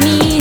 瞳